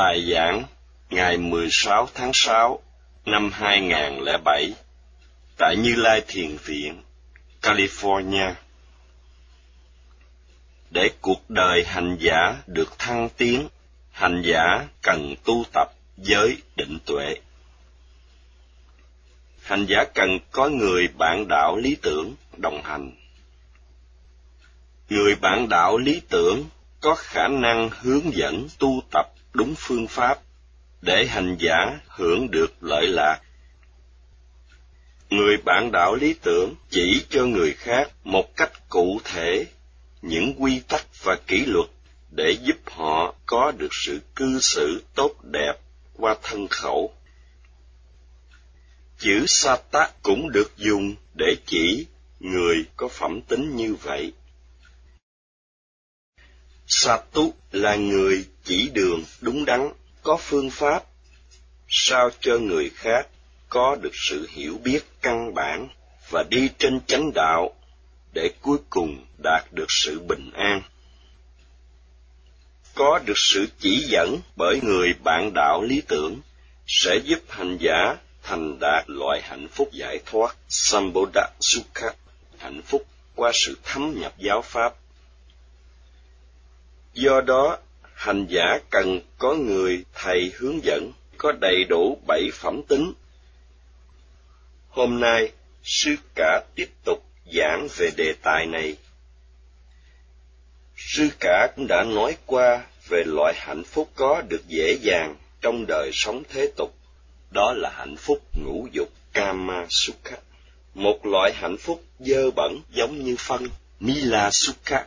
Bài giảng ngày 16 tháng 6 năm 2007 tại Như Lai Thiền Viện, California. Để cuộc đời hành giả được thăng tiến, hành giả cần tu tập giới định tuệ. Hành giả cần có người bạn đạo lý tưởng đồng hành. Người bạn đạo lý tưởng có khả năng hướng dẫn tu tập đúng phương pháp để hành giả hưởng được lợi lạc. Người bạn đạo lý tưởng chỉ cho người khác một cách cụ thể những quy tắc và kỷ luật để giúp họ có được sự cư xử tốt đẹp qua thân khẩu. Chữ Sata cũng được dùng để chỉ người có phẩm tính như vậy. Satu là người chỉ đường đúng đắn, có phương pháp, sao cho người khác có được sự hiểu biết căn bản và đi trên chánh đạo để cuối cùng đạt được sự bình an. Có được sự chỉ dẫn bởi người bạn đạo lý tưởng sẽ giúp hành giả thành đạt loại hạnh phúc giải thoát. Sambodha Sukha, hạnh phúc qua sự thấm nhập giáo pháp. Do đó, hành giả cần có người thầy hướng dẫn có đầy đủ bảy phẩm tính. Hôm nay, sư cả tiếp tục giảng về đề tài này. Sư cả cũng đã nói qua về loại hạnh phúc có được dễ dàng trong đời sống thế tục. Đó là hạnh phúc ngũ dục Kama Sukha. Một loại hạnh phúc dơ bẩn giống như phân Mila Sukha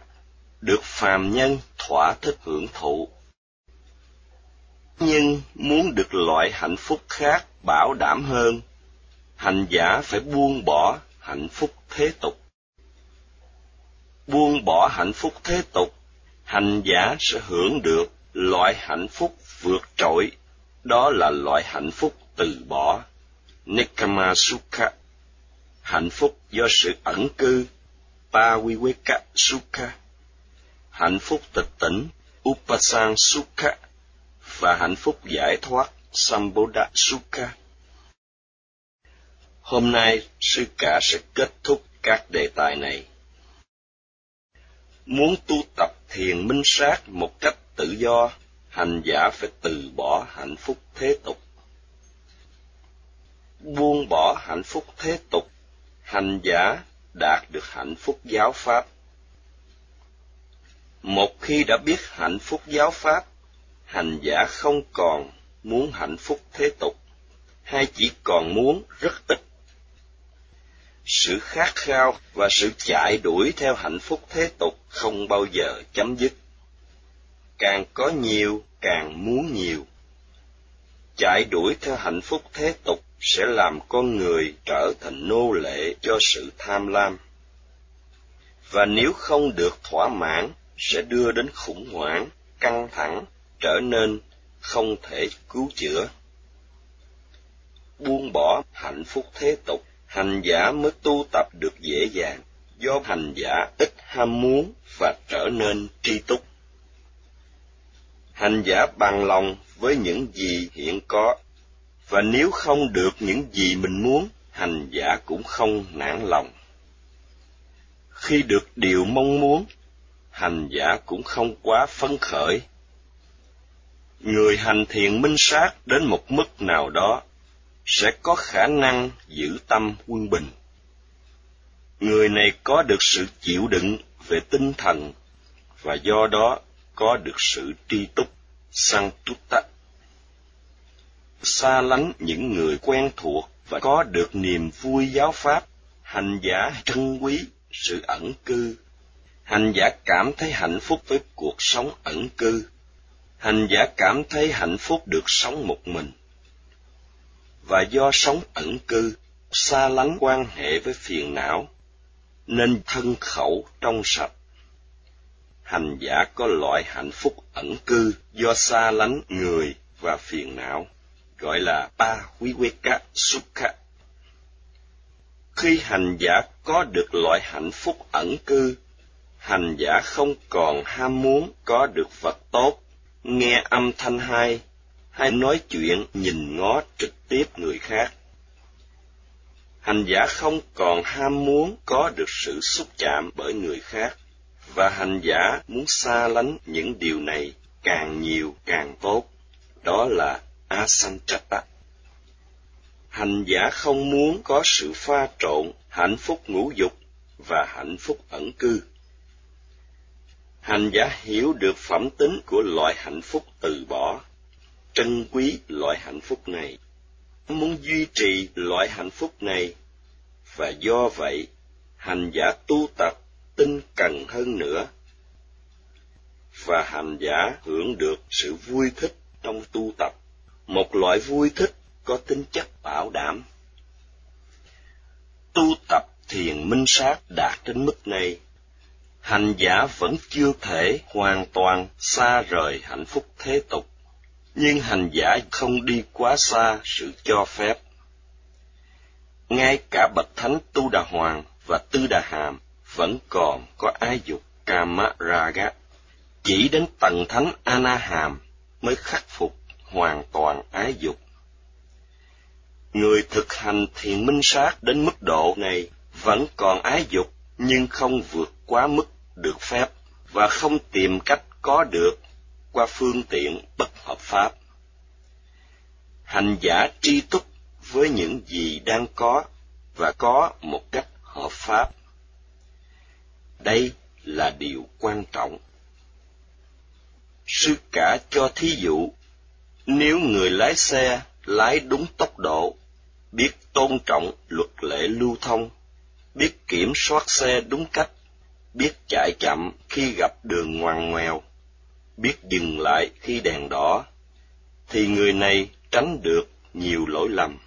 được phàm nhân thỏa thích hưởng thụ. Nhưng muốn được loại hạnh phúc khác bảo đảm hơn, hành giả phải buông bỏ hạnh phúc thế tục. Buông bỏ hạnh phúc thế tục, hành giả sẽ hưởng được loại hạnh phúc vượt trội, đó là loại hạnh phúc từ bỏ, Nekama Sukha, hạnh phúc do sự ẩn cư, pawiweka Sukha hạnh phúc tịch tỉnh Upasang Sukha và hạnh phúc giải thoát Sambodha Sukha. Hôm nay, sư cả sẽ kết thúc các đề tài này. Muốn tu tập thiền minh sát một cách tự do, hành giả phải từ bỏ hạnh phúc thế tục. Buông bỏ hạnh phúc thế tục, hành giả đạt được hạnh phúc giáo pháp một khi đã biết hạnh phúc giáo pháp, hành giả không còn muốn hạnh phúc thế tục, hay chỉ còn muốn rất ít. Sự khát khao và sự chạy đuổi theo hạnh phúc thế tục không bao giờ chấm dứt. Càng có nhiều, càng muốn nhiều. Chạy đuổi theo hạnh phúc thế tục sẽ làm con người trở thành nô lệ cho sự tham lam. Và nếu không được thỏa mãn sẽ đưa đến khủng hoảng, căng thẳng, trở nên không thể cứu chữa. Buông bỏ hạnh phúc thế tục, hành giả mới tu tập được dễ dàng, do hành giả ít ham muốn và trở nên tri túc. Hành giả bằng lòng với những gì hiện có, và nếu không được những gì mình muốn, hành giả cũng không nản lòng. Khi được điều mong muốn, hành giả cũng không quá phấn khởi. Người hành thiền minh sát đến một mức nào đó sẽ có khả năng giữ tâm quân bình. Người này có được sự chịu đựng về tinh thần và do đó có được sự tri túc, sang tutta. Xa lánh những người quen thuộc và có được niềm vui giáo pháp, hành giả trân quý sự ẩn cư hành giả cảm thấy hạnh phúc với cuộc sống ẩn cư. Hành giả cảm thấy hạnh phúc được sống một mình. Và do sống ẩn cư, xa lánh quan hệ với phiền não, nên thân khẩu trong sạch. Hành giả có loại hạnh phúc ẩn cư do xa lánh người và phiền não, gọi là ba quý quê cá sukha khi hành giả có được loại hạnh phúc ẩn cư hành giả không còn ham muốn có được vật tốt, nghe âm thanh hay hay nói chuyện nhìn ngó trực tiếp người khác. Hành giả không còn ham muốn có được sự xúc chạm bởi người khác, và hành giả muốn xa lánh những điều này càng nhiều càng tốt. Đó là asanchata. Hành giả không muốn có sự pha trộn hạnh phúc ngũ dục và hạnh phúc ẩn cư. Hành giả hiểu được phẩm tính của loại hạnh phúc từ bỏ, trân quý loại hạnh phúc này, muốn duy trì loại hạnh phúc này, và do vậy, hành giả tu tập tinh cần hơn nữa, và hành giả hưởng được sự vui thích trong tu tập, một loại vui thích có tính chất bảo đảm. Tu tập thiền minh sát đạt đến mức này, hành giả vẫn chưa thể hoàn toàn xa rời hạnh phúc thế tục, nhưng hành giả không đi quá xa sự cho phép. Ngay cả bậc thánh Tu Đà Hoàng và Tư Đà Hàm vẫn còn có ái dục Kama Raga. Chỉ đến tầng thánh Anaham mới khắc phục hoàn toàn ái dục. Người thực hành thiền minh sát đến mức độ này vẫn còn ái dục nhưng không vượt quá mức được phép và không tìm cách có được qua phương tiện bất hợp pháp. Hành giả tri túc với những gì đang có và có một cách hợp pháp. Đây là điều quan trọng. Sư cả cho thí dụ, nếu người lái xe lái đúng tốc độ, biết tôn trọng luật lệ lưu thông, biết kiểm soát xe đúng cách, biết chạy chậm khi gặp đường ngoằn ngoèo, biết dừng lại khi đèn đỏ, thì người này tránh được nhiều lỗi lầm.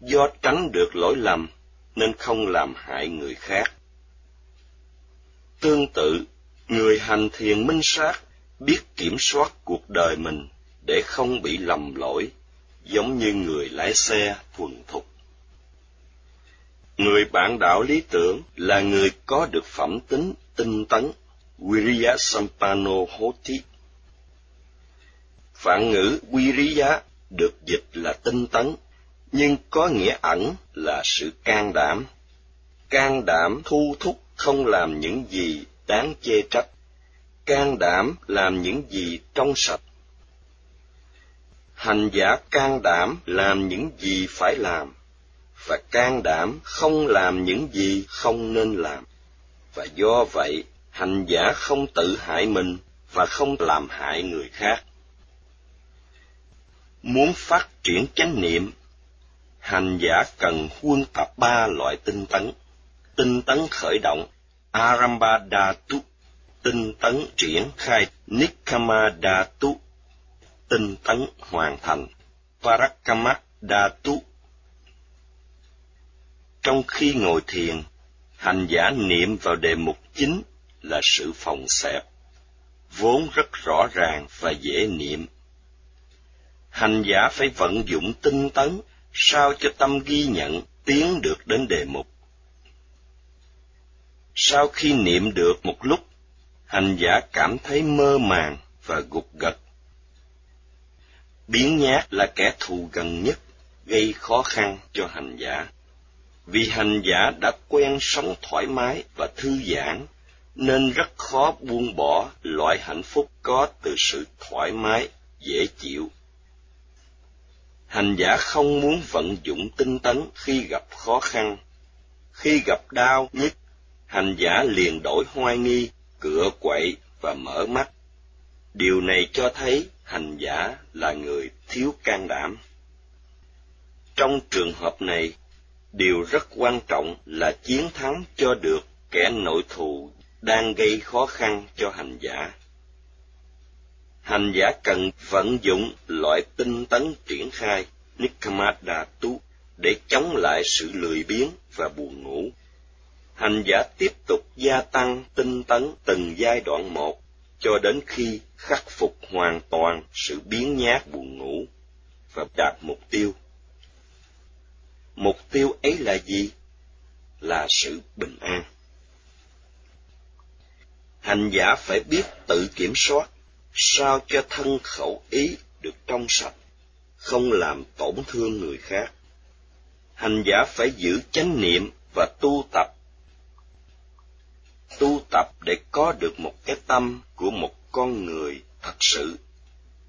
Do tránh được lỗi lầm nên không làm hại người khác. Tương tự, người hành thiền minh sát biết kiểm soát cuộc đời mình để không bị lầm lỗi, giống như người lái xe thuần thục. Người bạn đạo lý tưởng là người có được phẩm tính tinh tấn, Viriya Sampano Hoti. Phản ngữ Viriya được dịch là tinh tấn, nhưng có nghĩa ẩn là sự can đảm. Can đảm thu thúc không làm những gì đáng chê trách. Can đảm làm những gì trong sạch. Hành giả can đảm làm những gì phải làm và can đảm không làm những gì không nên làm. Và do vậy, hành giả không tự hại mình và không làm hại người khác. Muốn phát triển chánh niệm, hành giả cần huân tập ba loại tinh tấn. Tinh tấn khởi động, Arambadatu, tinh tấn triển khai, Nikkamadatu, tinh tấn hoàn thành, Parakamadatu, trong khi ngồi thiền, hành giả niệm vào đề mục chính là sự phòng xẹp, vốn rất rõ ràng và dễ niệm. Hành giả phải vận dụng tinh tấn sao cho tâm ghi nhận tiến được đến đề mục. Sau khi niệm được một lúc, hành giả cảm thấy mơ màng và gục gật. Biến nhát là kẻ thù gần nhất gây khó khăn cho hành giả vì hành giả đã quen sống thoải mái và thư giãn, nên rất khó buông bỏ loại hạnh phúc có từ sự thoải mái, dễ chịu. Hành giả không muốn vận dụng tinh tấn khi gặp khó khăn. Khi gặp đau nhức, hành giả liền đổi hoài nghi, cựa quậy và mở mắt. Điều này cho thấy hành giả là người thiếu can đảm. Trong trường hợp này điều rất quan trọng là chiến thắng cho được kẻ nội thù đang gây khó khăn cho hành giả hành giả cần vận dụng loại tinh tấn triển khai Nikkamadatu để chống lại sự lười biếng và buồn ngủ. Hành giả tiếp tục gia tăng tinh tấn từng giai đoạn một cho đến khi khắc phục hoàn toàn sự biến nhát buồn ngủ và đạt mục tiêu mục tiêu ấy là gì là sự bình an hành giả phải biết tự kiểm soát sao cho thân khẩu ý được trong sạch, không làm tổn thương người khác. Hành giả phải giữ chánh niệm và tu tập. Tu tập để có được một cái tâm của một con người thật sự,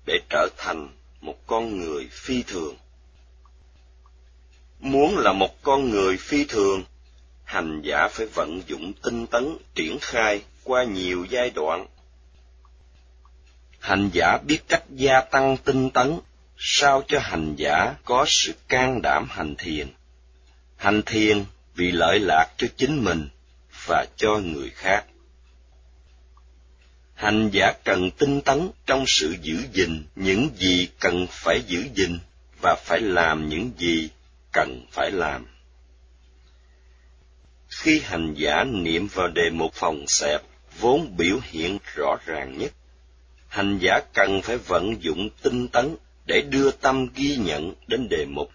để trở thành một con người phi thường. Muốn là một con người phi thường, hành giả phải vận dụng tinh tấn triển khai qua nhiều giai đoạn. Hành giả biết cách gia tăng tinh tấn, sao cho hành giả có sự can đảm hành thiền. Hành thiền vì lợi lạc cho chính mình và cho người khác. Hành giả cần tinh tấn trong sự giữ gìn những gì cần phải giữ gìn và phải làm những gì cần phải làm. Khi hành giả niệm vào đề mục phòng xẹp, vốn biểu hiện rõ ràng nhất, hành giả cần phải vận dụng tinh tấn để đưa tâm ghi nhận đến đề mục.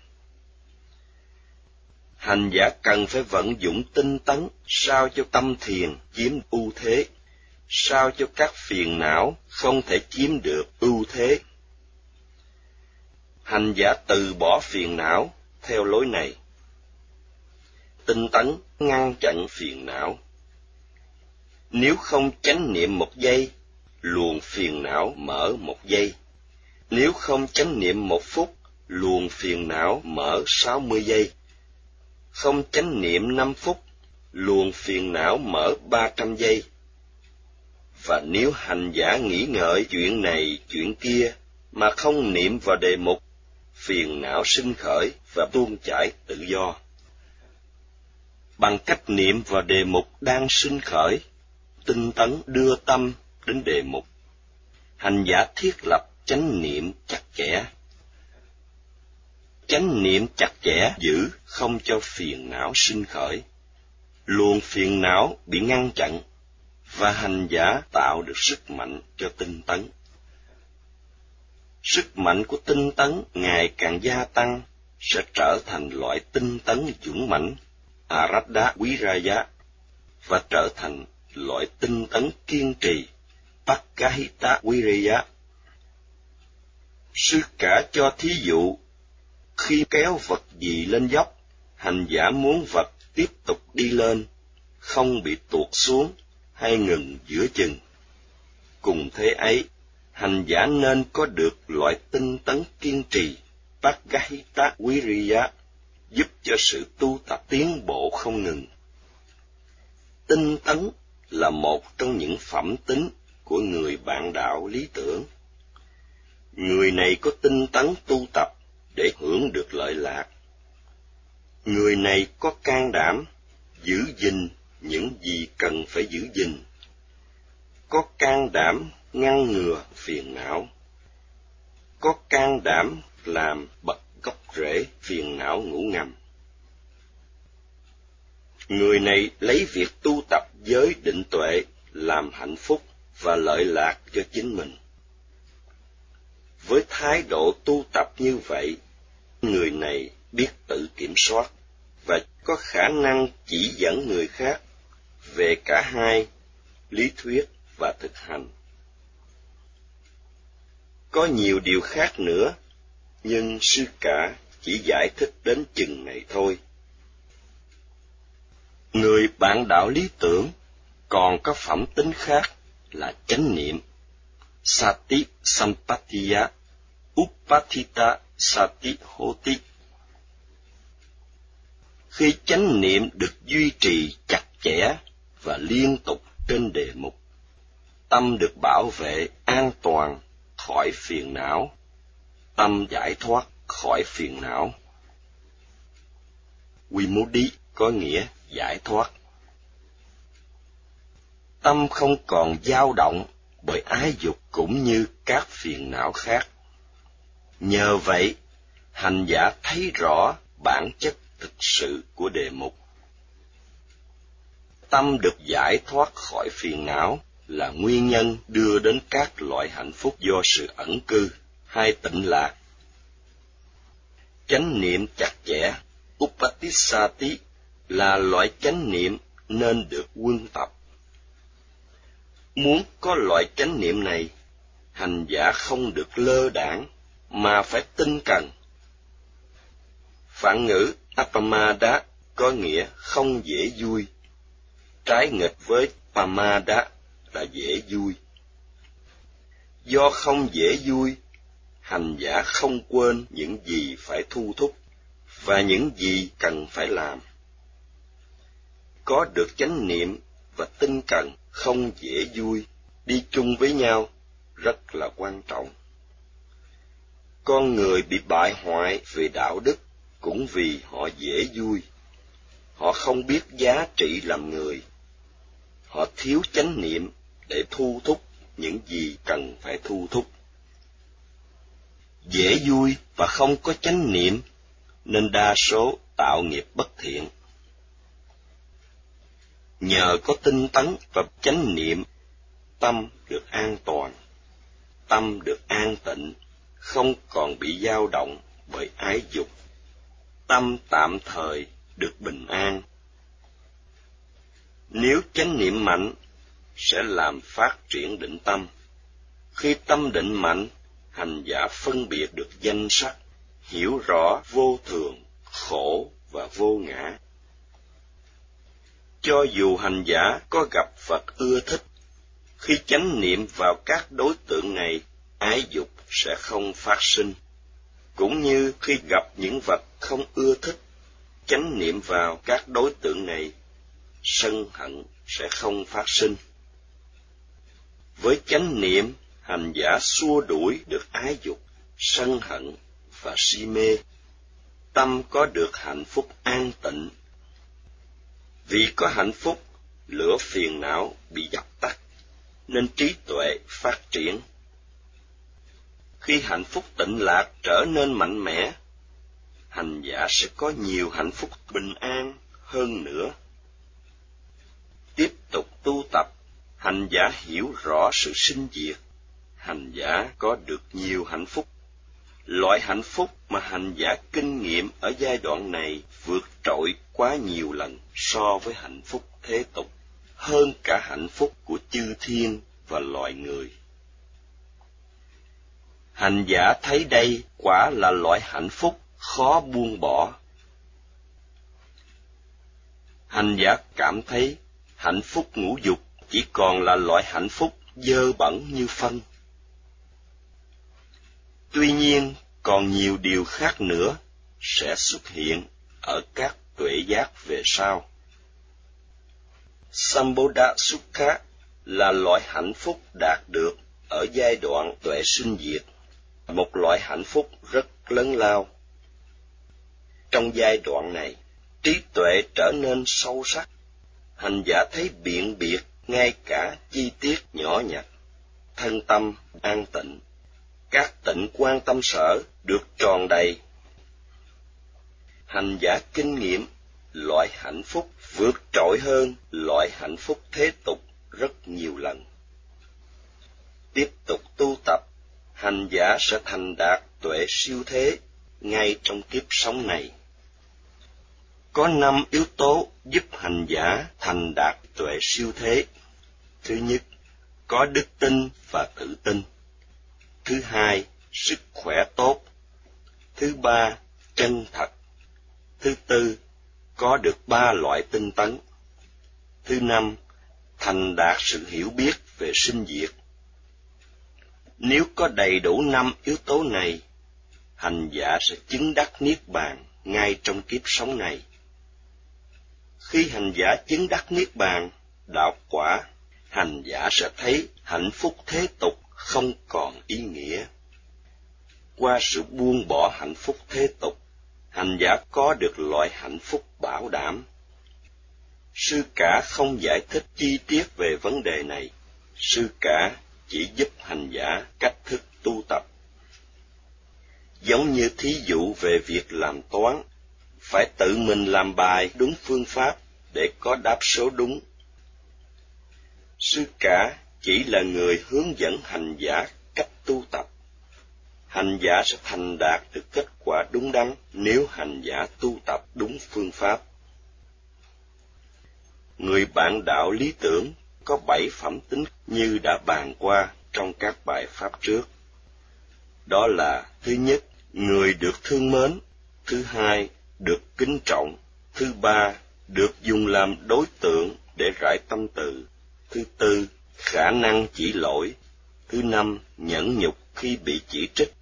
Hành giả cần phải vận dụng tinh tấn sao cho tâm thiền chiếm ưu thế, sao cho các phiền não không thể chiếm được ưu thế. Hành giả từ bỏ phiền não theo lối này. Tinh tấn ngăn chặn phiền não. Nếu không chánh niệm một giây, luồng phiền não mở một giây. Nếu không chánh niệm một phút, luồng phiền não mở sáu mươi giây. Không chánh niệm năm phút, luồng phiền não mở ba trăm giây. Và nếu hành giả nghĩ ngợi chuyện này chuyện kia mà không niệm vào đề mục, phiền não sinh khởi và tuôn chảy tự do. Bằng cách niệm vào đề mục đang sinh khởi, tinh tấn đưa tâm đến đề mục. Hành giả thiết lập chánh niệm chặt chẽ. Chánh niệm chặt chẽ giữ không cho phiền não sinh khởi. Luồng phiền não bị ngăn chặn và hành giả tạo được sức mạnh cho tinh tấn. Sức mạnh của tinh tấn ngày càng gia tăng sẽ trở thành loại tinh tấn dũng mãnh ra ya và trở thành loại tinh tấn kiên trì Pakahita giá. Sư cả cho thí dụ, khi kéo vật gì lên dốc, hành giả muốn vật tiếp tục đi lên, không bị tuột xuống hay ngừng giữa chừng. Cùng thế ấy, hành giả nên có được loại tinh tấn kiên trì Pakahita Viriya giúp cho sự tu tập tiến bộ không ngừng. Tinh tấn là một trong những phẩm tính của người bạn đạo lý tưởng. Người này có tinh tấn tu tập để hưởng được lợi lạc. Người này có can đảm giữ gìn những gì cần phải giữ gìn. Có can đảm ngăn ngừa phiền não. Có can đảm làm bật gốc rễ phiền não ngủ ngầm. Người này lấy việc tu tập giới định tuệ làm hạnh phúc và lợi lạc cho chính mình. Với thái độ tu tập như vậy, người này biết tự kiểm soát và có khả năng chỉ dẫn người khác về cả hai lý thuyết và thực hành. Có nhiều điều khác nữa nhưng sư cả chỉ giải thích đến chừng này thôi. Người bạn đạo lý tưởng còn có phẩm tính khác là chánh niệm, sati sampatiya, upatita sati hoti. Khi chánh niệm được duy trì chặt chẽ và liên tục trên đề mục, tâm được bảo vệ an toàn khỏi phiền não tâm giải thoát khỏi phiền não. Vimudi có nghĩa giải thoát. Tâm không còn dao động bởi ái dục cũng như các phiền não khác. Nhờ vậy, hành giả thấy rõ bản chất thực sự của đề mục. Tâm được giải thoát khỏi phiền não là nguyên nhân đưa đến các loại hạnh phúc do sự ẩn cư hai tịnh lạc. Chánh niệm chặt chẽ, Upatisati là loại chánh niệm nên được quân tập. Muốn có loại chánh niệm này, hành giả không được lơ đảng mà phải tinh cần. Phản ngữ Apamada có nghĩa không dễ vui, trái nghịch với Pamada là dễ vui. Do không dễ vui, hành giả không quên những gì phải thu thúc và những gì cần phải làm. Có được chánh niệm và tinh cần không dễ vui đi chung với nhau rất là quan trọng. Con người bị bại hoại về đạo đức cũng vì họ dễ vui. Họ không biết giá trị làm người. Họ thiếu chánh niệm để thu thúc những gì cần phải thu thúc. Dễ vui và không có chánh niệm nên đa số tạo nghiệp bất thiện. Nhờ có tinh tấn và chánh niệm, tâm được an toàn, tâm được an tịnh, không còn bị dao động bởi ái dục. Tâm tạm thời được bình an. Nếu chánh niệm mạnh, sẽ làm phát triển định tâm. Khi tâm định mạnh, hành giả phân biệt được danh sắc, hiểu rõ vô thường, khổ và vô ngã. Cho dù hành giả có gặp Phật ưa thích, khi chánh niệm vào các đối tượng này, ái dục sẽ không phát sinh. Cũng như khi gặp những vật không ưa thích, chánh niệm vào các đối tượng này, sân hận sẽ không phát sinh. Với chánh niệm, hành giả xua đuổi được ái dục, sân hận và si mê. Tâm có được hạnh phúc an tịnh. Vì có hạnh phúc, lửa phiền não bị dập tắt, nên trí tuệ phát triển. Khi hạnh phúc tịnh lạc trở nên mạnh mẽ, hành giả sẽ có nhiều hạnh phúc bình an hơn nữa. Tiếp tục tu tập, hành giả hiểu rõ sự sinh diệt, hành giả có được nhiều hạnh phúc. Loại hạnh phúc mà hành giả kinh nghiệm ở giai đoạn này vượt trội quá nhiều lần so với hạnh phúc thế tục, hơn cả hạnh phúc của chư thiên và loài người. Hành giả thấy đây quả là loại hạnh phúc khó buông bỏ. Hành giả cảm thấy hạnh phúc ngũ dục chỉ còn là loại hạnh phúc dơ bẩn như phân. Tuy nhiên, còn nhiều điều khác nữa sẽ xuất hiện ở các tuệ giác về sau. Sambodha Sukha là loại hạnh phúc đạt được ở giai đoạn tuệ sinh diệt, một loại hạnh phúc rất lớn lao. Trong giai đoạn này, trí tuệ trở nên sâu sắc, hành giả thấy biện biệt ngay cả chi tiết nhỏ nhặt, thân tâm an tịnh, các tịnh quan tâm sở được tròn đầy. Hành giả kinh nghiệm loại hạnh phúc vượt trội hơn loại hạnh phúc thế tục rất nhiều lần. Tiếp tục tu tập, hành giả sẽ thành đạt tuệ siêu thế ngay trong kiếp sống này. Có năm yếu tố giúp hành giả thành đạt tuệ siêu thế. Thứ nhất, có đức tin và tự tin. Thứ hai, sức khỏe tốt. Thứ ba, chân thật. Thứ tư, có được ba loại tinh tấn. Thứ năm, thành đạt sự hiểu biết về sinh diệt. Nếu có đầy đủ năm yếu tố này, hành giả sẽ chứng đắc niết bàn ngay trong kiếp sống này. Khi hành giả chứng đắc niết bàn, đạo quả, hành giả sẽ thấy hạnh phúc thế tục không còn ý nghĩa. Qua sự buông bỏ hạnh phúc thế tục, hành giả có được loại hạnh phúc bảo đảm. Sư cả không giải thích chi tiết về vấn đề này, sư cả chỉ giúp hành giả cách thức tu tập. Giống như thí dụ về việc làm toán, phải tự mình làm bài đúng phương pháp để có đáp số đúng. Sư cả chỉ là người hướng dẫn hành giả cách tu tập. Hành giả sẽ thành đạt được kết quả đúng đắn nếu hành giả tu tập đúng phương pháp. Người bạn đạo lý tưởng có bảy phẩm tính như đã bàn qua trong các bài pháp trước. đó là thứ nhất, người được thương mến, thứ hai, được kính trọng, thứ ba, được dùng làm đối tượng để rải tâm tự thứ tư, khả năng chỉ lỗi, thứ năm, nhẫn nhục khi bị chỉ trích,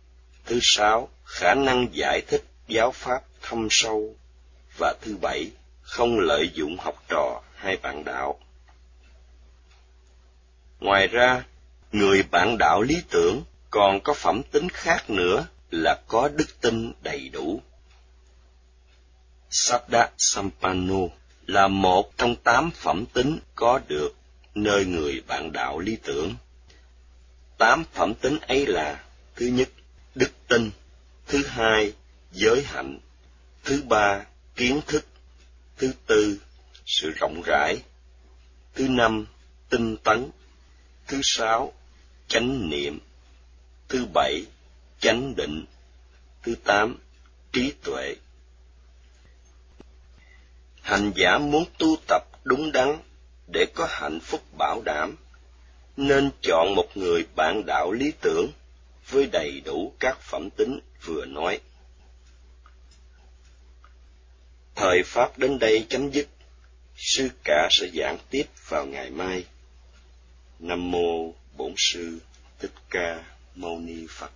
thứ sáu, khả năng giải thích giáo pháp thâm sâu, và thứ bảy, không lợi dụng học trò hay bạn đạo. Ngoài ra, người bạn đạo lý tưởng còn có phẩm tính khác nữa là có đức tin đầy đủ. Sabda Sampano là một trong tám phẩm tính có được nơi người bạn đạo lý tưởng. Tám phẩm tính ấy là thứ nhất, đức tin, thứ hai, giới hạnh, thứ ba, kiến thức, thứ tư, sự rộng rãi, thứ năm, tinh tấn, thứ sáu, chánh niệm, thứ bảy, chánh định, thứ tám, trí tuệ. Hành giả muốn tu tập đúng đắn để có hạnh phúc bảo đảm, nên chọn một người bạn đạo lý tưởng với đầy đủ các phẩm tính vừa nói. Thời Pháp đến đây chấm dứt, sư cả sẽ giảng tiếp vào ngày mai. Nam mô Bổn sư Thích Ca Mâu Ni Phật.